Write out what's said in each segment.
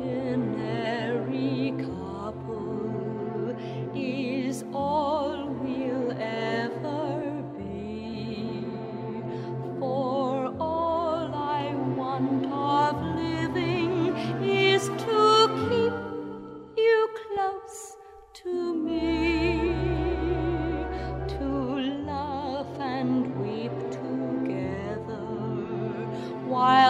ordinary couple is all we'll ever be. For all I want of living is to keep you close to me, to laugh and weep together while.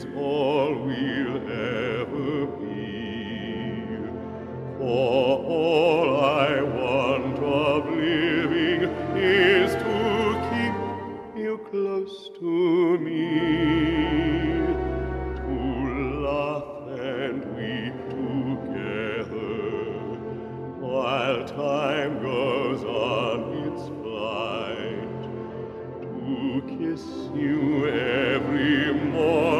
is all we'll ever be. For all I want of living is to keep you close to me, to laugh and weep together while time goes on its flight, to kiss you every morning.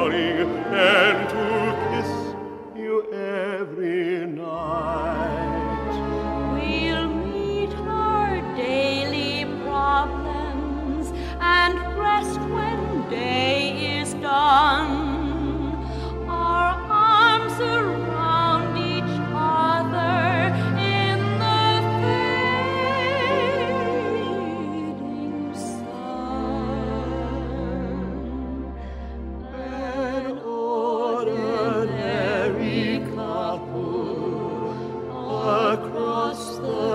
Oh.